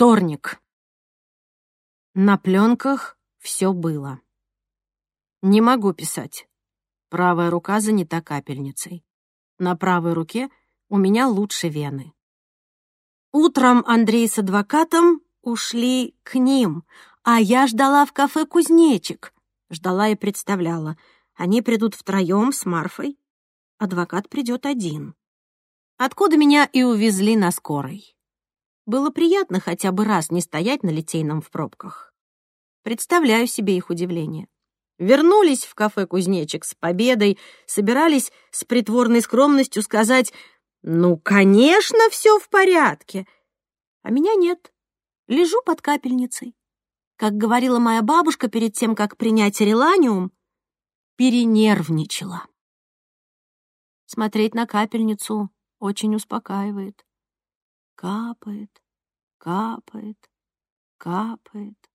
Вторник. На пленках все было. Не могу писать. Правая рука занята капельницей. На правой руке у меня лучше вены. Утром Андрей с адвокатом ушли к ним, а я ждала в кафе «Кузнечик». Ждала и представляла. Они придут втроем с Марфой. Адвокат придет один. Откуда меня и увезли на скорой. Было приятно хотя бы раз не стоять на Литейном в пробках. Представляю себе их удивление. Вернулись в кафе «Кузнечик» с победой, собирались с притворной скромностью сказать «Ну, конечно, все в порядке!» А меня нет. Лежу под капельницей. Как говорила моя бабушка перед тем, как принять реланиум, перенервничала. Смотреть на капельницу очень успокаивает. Капает, капает, капает.